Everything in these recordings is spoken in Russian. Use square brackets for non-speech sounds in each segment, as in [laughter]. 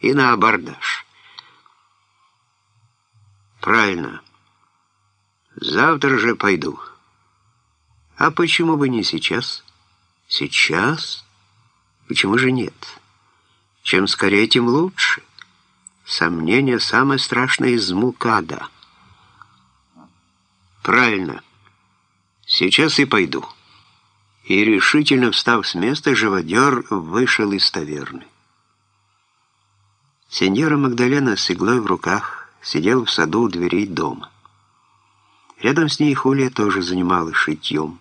и на абордаж. Правильно. Завтра же пойду. А почему бы не сейчас? Сейчас? Почему же нет? Чем скорее, тем лучше. Сомнение самое страшное из мукада. Правильно. Сейчас и пойду. И решительно встав с места, живодер вышел из таверны. Сеньора Магдалена с иглой в руках сидела в саду у дверей дома. Рядом с ней Хулия тоже занималась шитьем.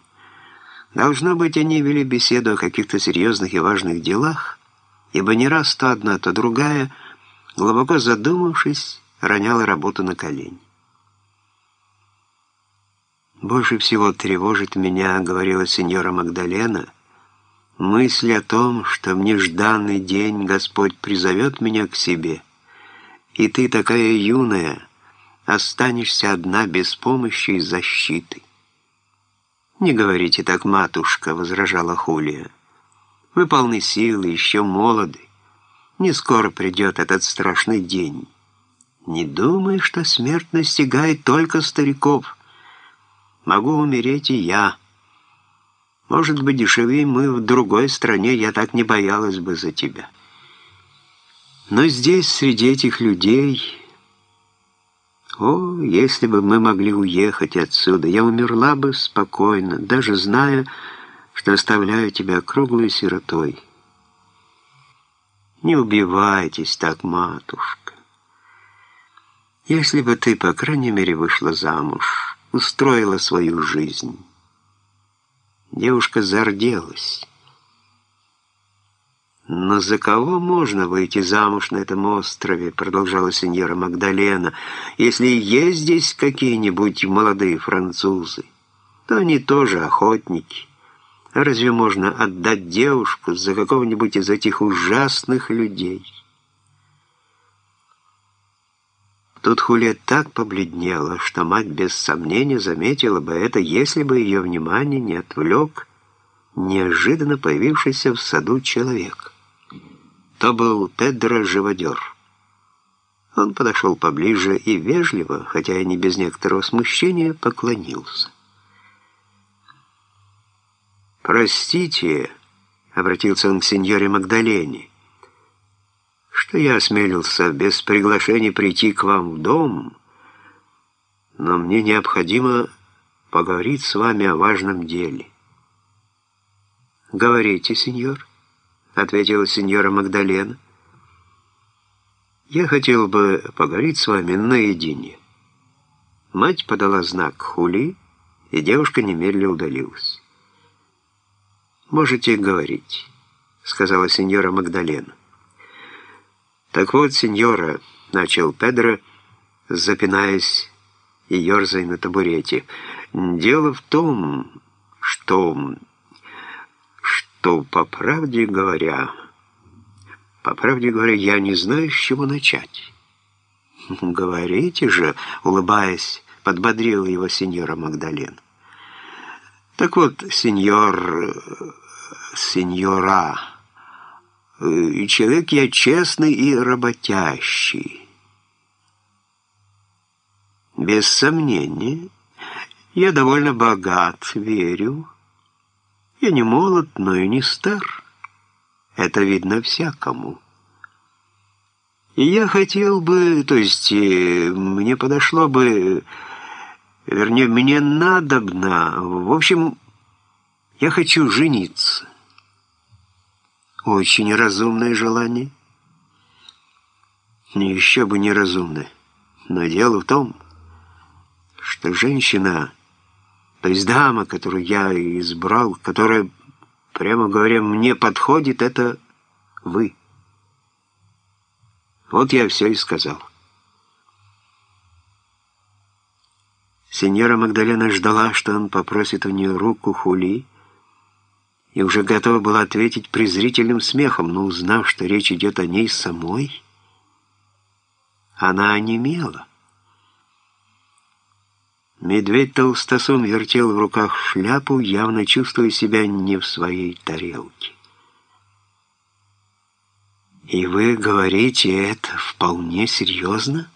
Должно быть, они вели беседу о каких-то серьезных и важных делах, ибо не раз то одна, то другая, глубоко задумавшись, роняла работу на колени. «Больше всего тревожит меня, — говорила сеньора Магдалена, — мысль о том, что в нежданный день Господь призовет меня к себе, и ты такая юная, останешься одна без помощи и защиты. «Не говорите так, матушка», — возражала Хулия. «Вы полны силы, еще молоды. Не скоро придет этот страшный день. Не думай, что смерть настигает только стариков. Могу умереть и я. Может быть, дешевее мы в другой стране, я так не боялась бы за тебя. Но здесь, среди этих людей...» О, если бы мы могли уехать отсюда, я умерла бы спокойно, даже зная, что оставляю тебя круглой сиротой. Не убивайтесь так, матушка. Если бы ты, по крайней мере, вышла замуж, устроила свою жизнь. Девушка зарделась. «Но за кого можно выйти замуж на этом острове?» продолжала сеньора Магдалена. «Если есть здесь какие-нибудь молодые французы, то они тоже охотники. А разве можно отдать девушку за какого-нибудь из этих ужасных людей?» Тут Хулия так побледнела, что мать без сомнения заметила бы это, если бы ее внимание не отвлек неожиданно появившийся в саду человек. То был Педро Живодер. Он подошел поближе и вежливо, хотя и не без некоторого смущения, поклонился. «Простите», — обратился он к сеньоре Магдалене, «что я осмелился без приглашения прийти к вам в дом, но мне необходимо поговорить с вами о важном деле». «Говорите, сеньор» ответила сеньора Магдалена. «Я хотел бы поговорить с вами наедине». Мать подала знак «Хули», и девушка немедленно удалилась. «Можете говорить», — сказала сеньора Магдалена. «Так вот, сеньора», — начал Педро, запинаясь и ерзая на табурете, «дело в том, что что, по правде говоря, по правде говоря, я не знаю, с чего начать. [laughs] Говорите же, улыбаясь, подбодрил его сеньора Магдален. Так вот, сеньор, сеньора, человек я честный и работящий. Без сомнения, я довольно богат, верю, я не молод, но и не стар. Это видно всякому. И я хотел бы, то есть э, мне подошло бы, вернее, мне надобно, в общем, я хочу жениться. Очень разумное желание. Еще бы неразумное. Но дело в том, что женщина то есть дама, которую я избрал, которая, прямо говоря, мне подходит, это вы. Вот я все и сказал. Сеньора Магдалена ждала, что он попросит у нее руку Хули, и уже готова была ответить презрительным смехом, но узнав, что речь идет о ней самой, она онемела. Медведь толстосом вертел в руках шляпу, явно чувствуя себя не в своей тарелке. «И вы говорите это вполне серьезно?»